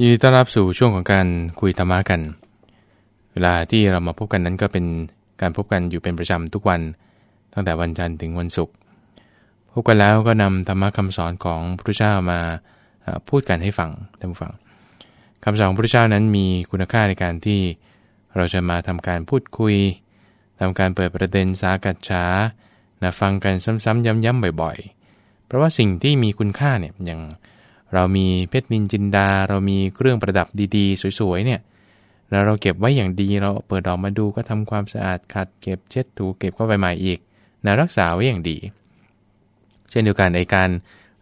ยินดีต้อนรับสู่ช่วงของการคุยธรรมะกัน เวลาที่เรามาพบกันนั้นก็เป็นการพบกันอยู่เป็นประจำทุกวัน ตั้งแต่วันจันทร์ถึงวันศุกร์พบกันแล้วก็นำธรรมะคำสอนของพระพุทธเจ้ามาพูดกันให้ฟังท่านผู้ฟังคำสอนของพระพุทธเจ้านั้นมีคุณค่าในการที่เราจะมาทำการพูดคุยทำการเปิดประเด็นสากัจฉานะฟังกันซ้ำๆย้ำๆบ่อย ๆ เพราะว่าสิ่งที่มีคุณค่าเนี่ยอย่าง เรามีเพชรนินจินดา เรามีเครื่องประดับดีๆ สวยๆเนี่ยแล้วเราเก็บไว้อย่างดีเราเปิดออกมาดูก็ทำความสะอาดขัดเก็บเช็ดถูเก็บเข้าไปใหม่อีกนะรักษาไว้อย่างดี เช่นเดียวกันในการ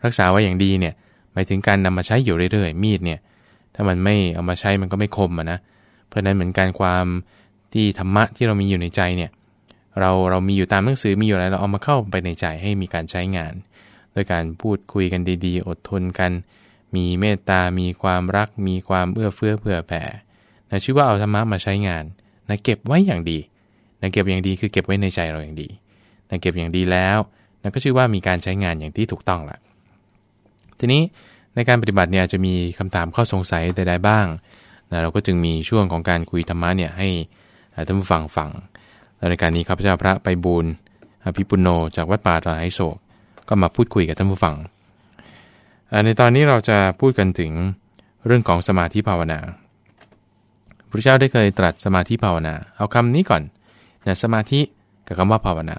รักษาไว้อย่างดีเนี่ยหมายถึงการนำมาใช้อยู่เรื่อยๆ มีดเนี่ยถ้ามันไม่เอามาใช้มันก็ไม่คมนะเพราะนั้นเหมือนการความที่ธรรมะที่เรามีอยู่ในใจเนี่ยเราเรามีอยู่ตามหนังสือมีอยู่อะไรเราเอามาเข้าไปในใจให้มีการใช้งาน โดยการพูดคุยกันดีๆ อดทนกัน มีเมตตา มีความรัก มีความเอื้อเฟื้อเผื่อแผ่นะชื่อว่าเอาธรรมะมาใช้งานนะเก็บไว้อย่างดีนะเก็บอย่างดีคือเก็บไว้ในใจเราอย่างดีนะเก็บอย่างดีแล้วนะก็ชื่อว่ามีการใช้งานอย่างที่ถูกต้องละทีนี้ในการปฏิบัติเนี่ยจะมีคำถามข้อสงสัยใดๆบ้างนะเราก็จึงมีช่วงของการคุยธรรมะเนี่ยให้ท่านผู้ฟังฟังในการนี้ข้าพระเจ้าพระไปบูรอภิปุโนจากวัดป่าตราไฮโศก ก็มาพูดคุยกับท่านผู้ฟัง ในตอนนี้เราจะพูดกันถึงเรื่องของสมาธิภาวนาพระเจ้าได้เคยตรัสสมาธิภาวนา เอาคำนี้ก่อนนะสมาธิกับคำว่าภาวนา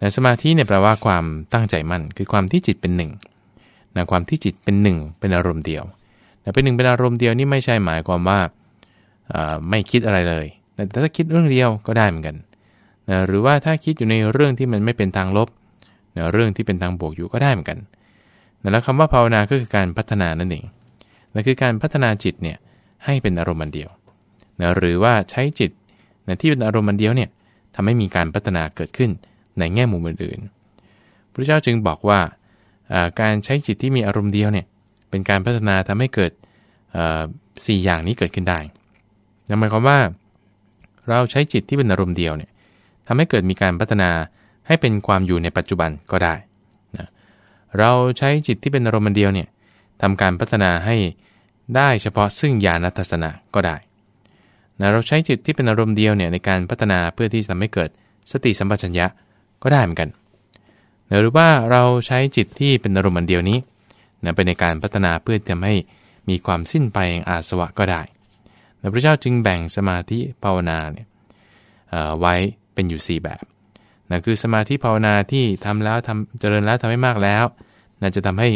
นะสมาธิเนี่ยแปลว่าความตั้งใจมั่น คือความที่จิตเป็นหนึ่งนะความที่จิตเป็นหนึ่งเป็นอารมณ์เดียวนะเป็นหนึ่งเป็นอารมณ์เดียวนี่ไม่ใช่หมายความว่าไม่คิดอะไรเลยแต่ถ้าคิดเรื่องเดียวก็ได้เหมือนกันนะหรือว่าถ้าคิดอยู่ในเรื่องที่มันไม่เป็นทางลบ นะเรื่องที่เป็นทางบวกอยู่ก็ได้เหมือนกันนะแล้วคำว่าภาวนาก็คือการพัฒนานั่นเองนั่นคือการพัฒนาจิตเนี่ยให้เป็นอารมณ์เดียวนะหรือว่าใช้จิตนะที่เป็นอารมณ์เดียวเนี่ยทำให้มีการพัฒนาเกิดขึ้นในแง่มุมอื่นๆพระเจ้าจึงบอกว่าการใช้จิตที่มีอารมณ์เดียวเนี่ยเป็นการพัฒนาทำให้เกิดสี่อย่างนี้เกิดขึ้นได้นั่นหมายความว่า เราใช้จิตที่เป็นอารมณ์เดียวเนี่ยทำให้เกิดมีการพัฒนา ให้เป็นความอยู่ในปัจจุบันก็ได้นะเราใช้จิตที่เป็นอารมณ์เดียวเนี่ยทำการพัฒนาให้ได้เฉพาะซึ่งญาณทัศนะก็ได้นะเราใช้จิตที่เป็นอารมณ์เดียวเนี่ยในการพัฒนาเพื่อที่จะทำให้เกิดสติสัมปชัญญะก็ได้เหมือนกันนะหรือว่าเราใช้จิตที่เป็นอารมณ์เดียวนี้นะไปในการพัฒนาเพื่อทำให้มีความสิ้นไปแห่งอาสวะก็ได้นะพระเจ้าจึงแบ่งสมาธิภาวนาเนี่ยไว้เป็นอยู่ 4 แบบ นะคือสมาธิภาวนาที่ทำแล้วทำเจริญแล้วทำให้มากแล้วนะจะทำให้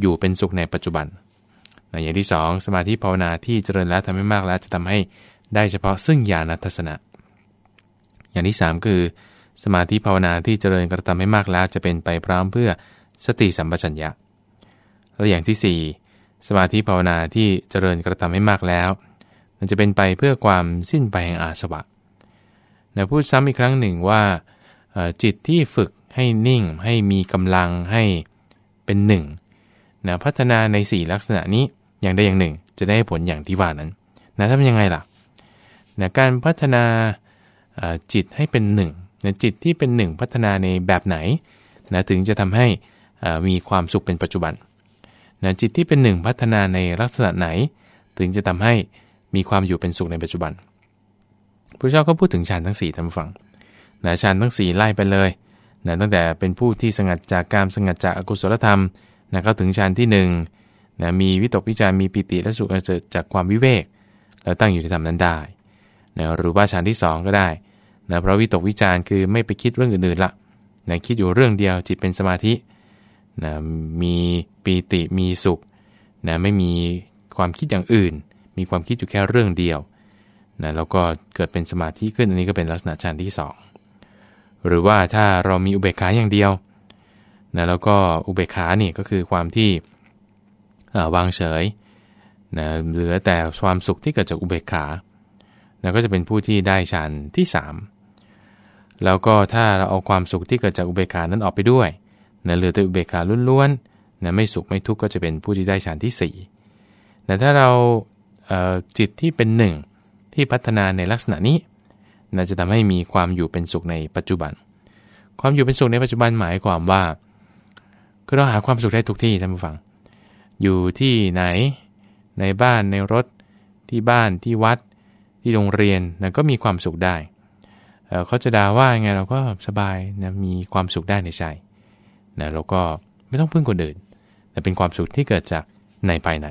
อยู่เป็นสุขในปัจจุบันนะอย่างที่ 2 สมาธิภาวนาที่เจริญแล้วทำให้มากแล้ว จะทำให้ได้เฉพาะซึ่งญาณทัศนะ อย่างที่ 3 คือ สมาธิภาวนาที่เจริญกระทำให้มากแล้ว จะเป็นไปพร้อมเพื่อสติสัมปชัญญะ และอย่างที่ 4 สมาธิภาวนาที่เจริญกระทำให้มากแล้ว มันจะเป็นไปเพื่อความสิ้นไปแห่งอาสวะนะพูดซ้ำอีกครั้งหนึ่งว่า จิตที่ฝึกให้นิ่ง ให้มีกำลังให้เป็นหนึ่งนะพัฒนาใน 4 ลักษณะนี้อย่างใดอย่างหนึ่ง จะได้ผลอย่างที่ว่านั้นนะทำยังไงล่ะนะการพัฒนาจิตให้เป็นหนึ่งนะจิตที่เป็นหนึ่งพัฒนาในแบบไหนนะถึงจะทำให้มีความสุขเป็นปัจจุบันนะจิตที่เป็นหนึ่งพัฒนาในลักษณะไหน ถึงจะทำให้มีความอยู่เป็นสุขในปัจจุบันพระเจ้าก็พูดถึงฌานทั้ง4ท่านฟัง นะฌานทั้ง4ไล่ไปเลยนะตั้งแต่เป็นผู้ที่สงัดจากการสงัดจากอกุศลธรรมนะเข้าถึงฌานที่1นะมีวิตกวิจารมีปิติและสุขเกิดจากความวิเวก แล้วตั้งอยู่ในธรรมนั้นได้นะหรือว่าฌานที่ 2 ก็ได้นะเพราะวิตกวิจารคือไม่ไปคิดเรื่องอื่นๆละนะคิดอยู่เรื่องเดียวจิตเป็นสมาธินะมีปีติมีสุขนะไม่มีความคิดอย่างอื่น มีความคิดอยู่แค่เรื่องเดียวนะแล้วก็เกิดเป็นสมาธิขึ้นอันนี้ก็เป็นลักษณะฌานที่2 หรือว่าถ้าเรามีอุเบกขาอย่างเดียวนะแล้วก็อุเบกขานี่ก็คือความที่วางเฉยนะเหลือแต่ความสุขที่เกิดจากอุเบกขานะก็จะเป็นผู้ที่ได้ฌานที่ 3 แล้วก็ถ้าเราเอาความสุขที่เกิดจากอุเบกขานั้นออกไปด้วยนะเหลือแต่อุเบกขาล้วนๆนะไม่สุขไม่ทุกข์ก็จะเป็นผู้ที่ได้ฌานที่4นะถ้าเราจิตที่เป็นหนึ่งที่พัฒนาในลักษณะนี้ น่าจะทำให้มีความอยู่เป็นสุขในปัจจุบัน ความอยู่เป็นสุขในปัจจุบันหมายความว่าก็เราหาความสุขได้ทุกที่ท่านผู้ฟัง อยู่ที่ไหน ในบ้านในรถที่บ้านที่วัด ที่โรงเรียนนะก็มีความสุขได้เขาจะด่าว่าไงเราก็สบายนะมีความสุขได้ในใจนะเราก็ไม่ต้องพึ่งคนอื่นแต่เป็นความสุขที่เกิดจากในภายใน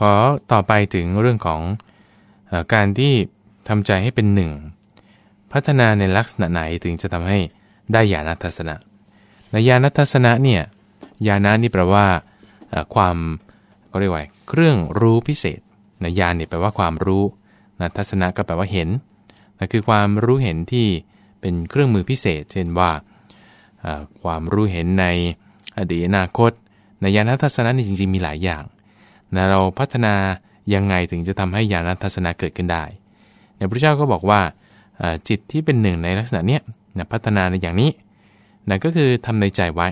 ขอต่อไปถึงเรื่องของอการที่ ทำใจให้เป็นหนึ่ง พัฒนาในลักษณะไหนถึงจะทำให้ได้ญาณทัศนะในญาณทัศนะเนี่ยญาณนี่แปลว่าความก็เรียกว่าเครื่องรู้พิเศษนะญาณเนี่ยแปลว่าความรู้นะทัศนะก็แปลว่าเห็นนะคือความรู้เห็นที่เป็นเครื่องมือพิเศษ เช่นว่าความรู้เห็นในอดีตอนาคตในญาณทัศนะนี่จริงๆมีหลายอย่างนะเราพัฒนายังไงถึงจะทำให้ญาณทัศนะเกิดขึ้นได้ ในพระเจ้าก็บอกว่าจิตที่เป็นหนึ่งในลักษณะเนี้ยนะพัฒนาในอย่างนี้นะก็คือทำในใจไว้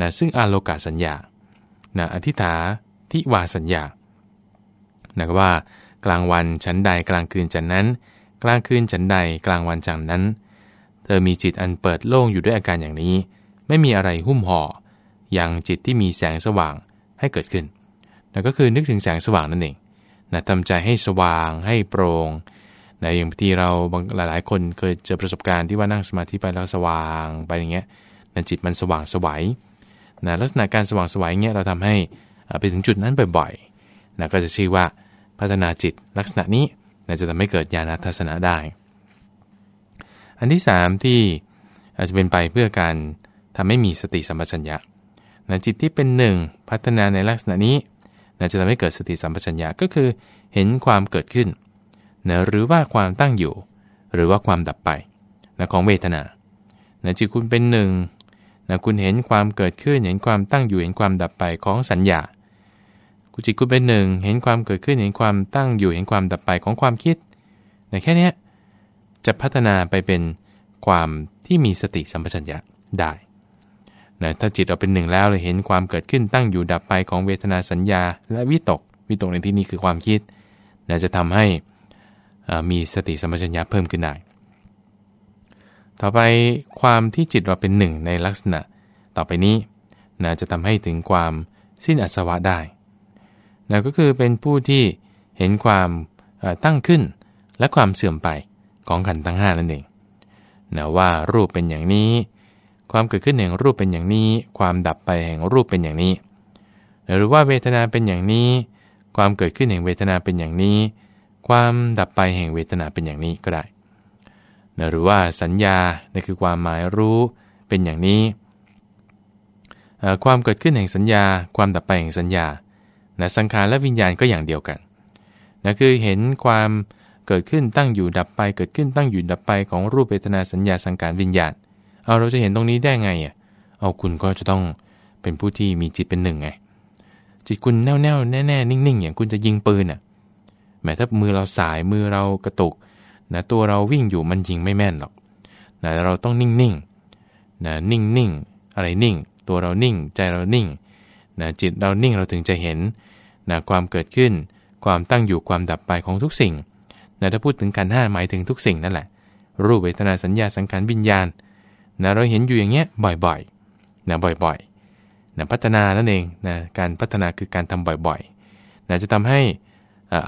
นะซึ่งอาโลกาสัญญานะอธิษฐาทิวาสัญญานะก็ว่ากลางวันฉันใดกลางคืนฉันนั้น กลางคืนฉันใดกลางวันจังนั้น เธอมีจิตอันเปิดโล่งอยู่ด้วยอาการอย่างนี้ ไม่มีอะไรหุ้มห่ออย่างจิตที่มีแสงสว่างให้เกิดขึ้นนั่นก็คือนึกถึงแสงสว่างนั่นเองนะทำใจให้สว่าง ให้โปร่ง นะอย่างที่เราบางหลายๆ คนเคยเจอประสบการณ์ที่ว่านั่งสมาธิไปแล้วสว่างไปอย่างเงี้ยนะจิตมันสว่างสวัยนะลักษณะการสว่างสวัยเงี้ยเราทำให้ไปถึงจุดนั้นบ่อยๆนะก็จะชื่อว่าพัฒนาจิตลักษณะนี้นะจะทำให้เกิดญาณทัศนะได้ อันที่ 3 ที่อาจจะเป็นไปเพื่อการทำให้มีสติสัมปชัญญะนะจิตที่เป็นหนึ่งพัฒนาในลักษณะนี้นะจะทำให้เกิดสติสัมปชัญญะก็คือเห็นความเกิดขึ้น นะหรือว่าความตั้งอยู่ หรือว่าความดับไปนะของเวทนานะจิตคุณเป็นหนึ่งนะคุณเห็นความเกิดขึ้น เห็นความตั้งอยู่ เห็นความดับไปของสัญญาคุณจิตคุณเป็นหนึ่ง เห็นความเกิดขึ้น เห็นความตั้งอยู่ เห็นความดับไปของความคิดนะแค่นี้จะพัฒนาไปเป็นความที่มีสติสัมปชัญญะได้นะถ้าจิตเราเป็นหนึ่งแล้วเราเห็นความเกิดขึ้นตั้งอยู่ดับไปของเวทนาสัญญา และวิตก วิตกในที่นี้คือความคิดนะจะทำให้ มีสติสัมปชัญญะเพิ่มขึ้นได้ ต่อไปความที่จิตเราเป็นหนึ่งในลักษณะ ต่อไปนี้นะจะทำให้ถึงความสิ้นอสวะได้นะก็คือเป็นผู้ที่เห็นความตั้งขึ้นและความเสื่อมไปของขันธ์ทั้ง5นั่นเองนะว่ารูปเป็นอย่างนี้ ความเกิดขึ้นแห่งรูปเป็นอย่างนี้ ความดับไปแห่งรูปเป็นอย่างนี้ หรือว่าเวทนาเป็นอย่างนี้ ความเกิดขึ้นแห่งเวทนาเป็นอย่างนี้ ความดับไปแห่งเวทนาเป็นอย่างนี้ก็ได้หรือว่าสัญญานั่นคือความหมายรู้เป็นอย่างนี้ ความเกิดขึ้นแห่งสัญญา ความดับไปแห่งสัญญานะสังขารและวิญญาณก็อย่างเดียวกันนะคือเห็นความเกิดขึ้นตั้งอยู่ดับไปเกิดขึ้นตั้งอยู่ดับไปของรูปเวทนาสัญญาสังขารวิญญาณเอาเราจะเห็นตรงนี้ได้ไงอะเอาคุณก็จะต้องเป็นผู้ที่มีจิตเป็นหนึ่งไงจิตคุณแน่วแน่แน่แน่นิ่งๆอย่างคุณจะยิงปืนอะ แม้ถ้ามือเราสายมือเรากระตุกนะตัวเราวิ่งอยู่มันยิงไม่แม่นหรอกนะเราต้องนิ่งๆนะนิ่งๆ อะไรนิ่ง ตัวเรานิ่ง ใจเรานิ่งนะจิตเรานิ่งเราถึงจะเห็นนะความเกิดขึ้น ความตั้งอยู่ความดับไปของทุกสิ่งนะถ้าพูดถึงการห้าหมายถึงทุกสิ่งนั่นแหละ รูปเวทนาสัญญาสังขารวิญญาณนะเราเห็นอยู่อย่างเงี้ยบ่อยๆนะบ่อยๆนะพัฒนานั่นเองนะการพัฒนาคือการทำบ่อยๆนะจะทำให้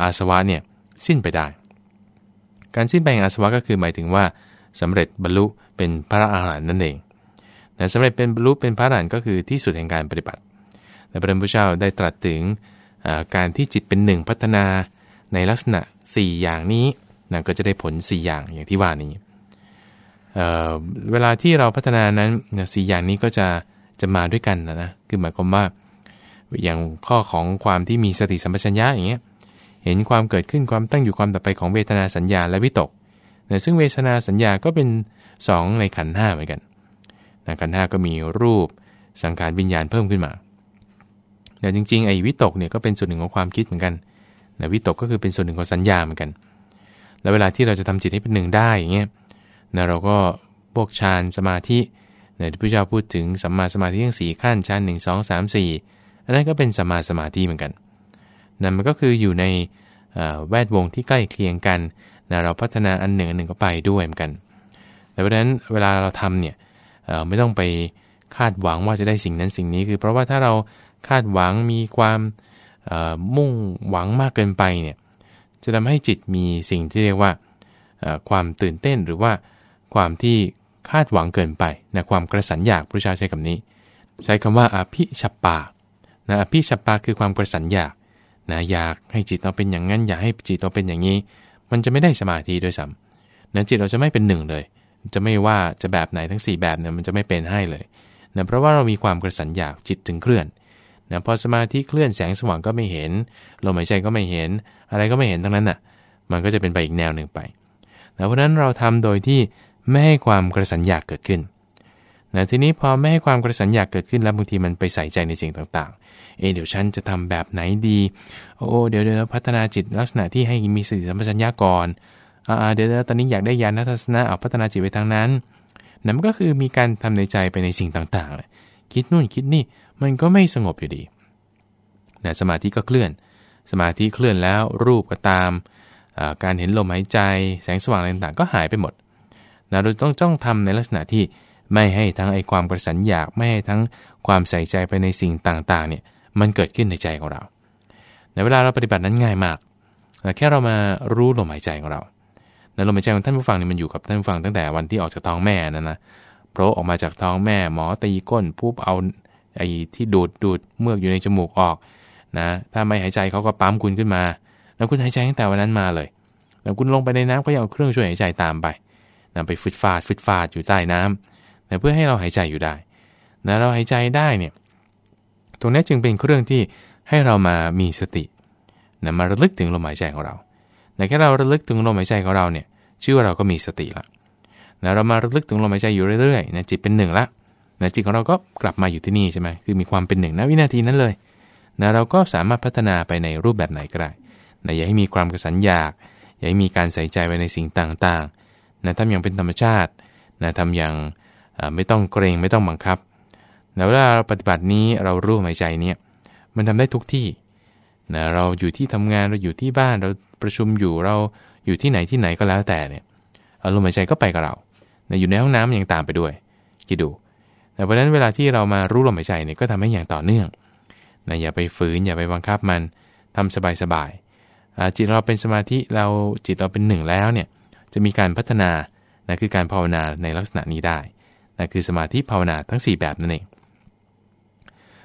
อาสวะเนี่ยสิ้นไปได้ การสิ้นไปของอาสวะก็คือหมายถึงว่าสำเร็จบรรลุเป็นพระอรหันต์นั่นเองนะสำเร็จเป็นบรรลุเป็นพระอรหันต์ก็คือที่สุดแห่งการปฏิบัติ แต่พระพุทธเจ้าได้ตรัสถึงการที่จิตเป็นหนึ่งพัฒนาในลักษณะ 4 อย่างนี้นะก็จะได้ผล 4 อย่างอย่างที่ว่านี้เเวลาที่เราพัฒนานั้นสี่อย่างนี้ก็จะจะมาด้วยกันนะนะคือหมายความว่าอย่างข้อของความที่มีสติสัมปชัญญะอย่างเงี้ย เห็นความเกิดขึ้นความตั้งอยู่ความดับไปของเวทนาสัญญาและวิตกนะซึ่งเวทนาสัญญาก็เป็น 2 ในขันห้าเหมือนกันนะขันห้าก็มีรูปสังขารวิญญาณเพิ่มขึ้นมาแต่จริงๆไอ้วิตกเนี่ยก็เป็นส่วนหนึ่งของความคิดเหมือนกันนะวิตกก็คือเป็นส่วนหนึ่งของสัญญาเหมือนกัน แล้วเวลาที่เราจะทำจิตให้เป็นหนึ่งได้อย่างเงี้ยนะเราก็พวกฌานสมาธินะที่พระเจ้าพูดถึงสัมมาสมาธิทั้งสี่ขั้นฌานหนึ่งสองสามสี่อันนั้นก็เป็นสัมมาสมาธิเหมือนกัน นั่นมันก็คืออยู่ในแวดวงที่ใกล้เคียงกันนะเราพัฒนาอันหนึ่งอันหนึ่งก็ไปด้วยเหมือนกัน แต่เพราะนั้นเวลาเราทำเนี่ยไม่ต้องไปคาดหวังว่าจะได้สิ่งนั้นสิ่งนี้ คือ เพราะว่าถ้าเราคาดหวังมีความมุ่งหวังมากเกินไปเนี่ยจะทำให้จิตมีสิ่งที่เรียกว่าความตื่นเต้นหรือว่าความที่คาดหวังเกินไปนะความกระสันอยากพระเจ้าใช้คำนี้ ใช้คำว่าอภิชปานะอภิชปาคือความกระสันอยาก นะอยากให้จิตเราเป็นอย่างนั้น อยากให้จิตเราเป็นอย่างนี้ มันจะไม่ได้สมาธิด้วยซ้ำนะจิตเราจะไม่เป็นหนึ่งเลย จะไม่ว่าจะแบบไหนทั้ง 4 แบบเนี่ยมันจะไม่เป็นให้เลยนะเพราะว่าเรามีความกระสันอยากจิตถึงเคลื่อนนะพอสมาธิเคลื่อนแสงสว่างก็ไม่เห็นลมหายใจก็ไม่เห็น อะไรก็ไม่เห็นทั้งนั้นน่ะ มันก็จะเป็นไปอีกแนวหนึ่งไปนะเพราะนั้นเราทำโดยที่ไม่ให้ความกระสันอยากเกิดขึ้น นะทีนี้พอไม่ให้ความกระสันอยากเกิดขึ้นแล้วบางทีมันไปใส่ใจในสิ่งต่างๆ เอเดี๋ยวฉันจะทำแบบไหนดี โอ้เดี๋ยวเดี๋ยวพัฒนาจิตลักษณะที่ให้มีสติสัมปชัญญะก่อนอ่าเดี๋ยวตอนนี้อยากได้ญาณทัศนะเอาพัฒนาจิตไปทางนั้นนั่นก็คือมีการทำในใจไปในสิ่งต่างๆ คิดนู่นคิดนี่มันก็ไม่สงบอยู่ดีนะสมาธิก็เคลื่อน สมาธิเคลื่อนแล้วรูปก็ตาม การเห็นลมหายใจ แสงสว่างอะไรต่างๆ ก็หายไปหมดนะเราต้องจ้องทำในลักษณะที่ ไม่ให้ทั้งไอความกระสันอยากไม่ให้ทั้งความใส่ใจไปในสิ่งต่างๆเนี่ยมันเกิดขึ้นในใจของเรา ในเวลาเราปฏิบัตินั้นง่ายมากแค่เรามารู้ลมหายใจของเราในลมหายใจของท่านผู้ฟังนี่มันอยู่กับท่านผู้ฟังตั้งแต่วันที่ออกจากท้องแม่นั่นนะเพราะออกมาจากท้องแม่ หมอตีก้นปุ๊บเอาไอ้ที่ดูดดูดเมือกอยู่ในจมูกออกนะถ้าไม่หายใจเขาก็ปั๊มคุณขึ้นมา แล้วคุณหายใจตั้งแต่วันนั้นมาเลยแล้วคุณลงไปในน้ำก็ยังเอาเครื่องช่วยหายใจตามไปนำไปฟึดฟาดฟึดฟาดอยู่ใต้น้ำ นะเพื่อให้เราหายใจอยู่ได้นะเราหายใจได้เนี่ยตรงนี้จึงเป็นเครื่องที่ให้เรามามีสตินะมาระลึกถึงลมหายใจของเราแต่แค่เราระลึกถึงลมหายใจของเราเนี่ยชื่อว่าเราก็มีสติละนะเรามาระลึกถึงลมหายใจอยู่เรื่อยๆนะจิตเป็นหนึ่งละนะจิตของเราก็กลับมาอยู่ที่นี่ใช่ไหมคือมีความเป็นหนึ่งนะวินาทีนั้นเลยนะเราก็สามารถพัฒนาไปในรูปแบบไหนก็ได้นะอย่าให้มีความกระสันอยาก อย่าให้มีการใส่ใจไปในสิ่งต่างๆนะทำอย่างเป็นธรรมชาตินะทำอย่าง ไม่ต้องเกรงไม่ต้องบังคับนะเวลาเราปฏิบัตินี้เรารู้หายใจเนี่ยมันทำได้ทุกที่นะเราอยู่ที่ทำงานเราอยู่ที่บ้านเราประชุมอยู่เราอยู่ที่ไหนที่ไหนก็แล้วแต่เนี่ยอารมณ์หายใจก็ไปกับเรานะอยู่ในห้องน้ำยังตามไปด้วยคิดดูแต่เพราะฉะนั้นเวลาที่เรามารู้ลมหายใจเนี่ยก็ทำให้อย่างต่อเนื่องนะอย่าไปฝืนอย่าไปบังคับมันทำสบายๆจิตเราเป็นสมาธิเราจิตเราเป็นหนึ่งแล้วเนี่ยจะมีการพัฒนานะคือการภาวนาในลักษณะนี้ได้ นะคือสมาธิภาวนาทั้ง 4 แบบนั่นเอง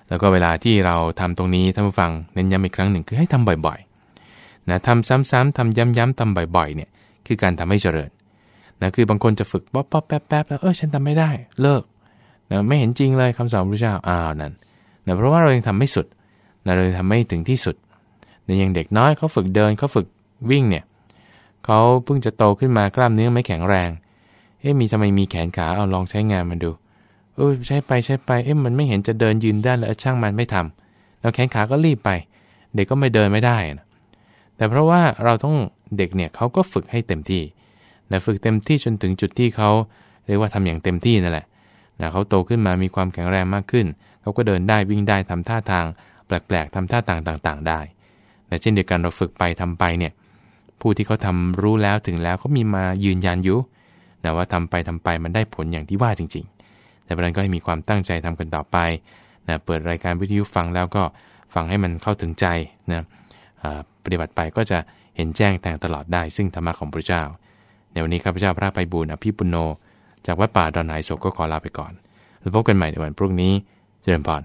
แล้วก็เวลาที่เราทำตรงนี้ท่านผู้ฟังเน้นย้ำอีกครั้งหนึ่งคือให้ทำบ่อยๆนะทำซ้ำๆทำย้ำๆทำบ่อยๆเนี่ยคือการทำให้เจริญนะคือบางคนจะฝึกป๊อปป๊อปแป๊บแป๊บแล้วเออฉันทำไม่ได้เลิกนะไม่เห็นจริงเลยคำสอนพระเจ้าอ้าวนั่นนะเพราะว่าเรายังทำไม่สุดนะเราทำไม่ถึงที่สุดในยังเด็กน้อยเขาฝึกเดินเขาฝึกวิ่งเนี่ยเขาเพิ่งจะโตขึ้นมากล้ามเนื้อไม่แข็งแรง อ๊ะมีทำไมมีแขนขาเอาลองใช้งานมันดูเออใช้ไปใช้ไปเอ๊ะมันไม่เห็นจะเดินยืนได้แล้วช่างมันไม่ทำแล้วแขนขาก็รีบไป เด็กก็ไม่เดินไม่ได้นะแต่เพราะว่าเราต้องเด็กเนี่ยเขาก็ฝึกให้เต็มที่นะฝึกเต็มที่จนถึงจุดที่เขาเรียกว่าทำอย่างเต็มที่นั่นแหละนะเขาโตขึ้นมามีความแข็งแรงมากขึ้นเขาก็เดินได้วิ่งได้ทำท่าทาง แปลกๆทำท่าต่างต่างๆ ได้แต่เช่นเดียวกันเราฝึกไปทำไปเนี่ยผู้ที่เขาทารู้แล้วถึงแล้วเขามีมายืนยันอยู่ นะว่าทำไปทำไปมันได้ผลอย่างที่ว่าจริง ๆ แต่ประเด็นก็ให้มีความตั้งใจทำกันต่อไปนะเปิดรายการวิทยุฟังแล้วก็ฟังให้มันเข้าถึงใจนะปฏิบัติไปก็จะเห็นแจ้งแต่งตลอดได้ซึ่งธรรมะของพระเจ้า ในวันนี้ข้าพเจ้าพระไปบูรณอภิปุโน จากวัดป่าดอนไหโศกก็ขอลาไปก่อน แล้วพบกันใหม่ในวันพรุ่งนี้ เจริญพร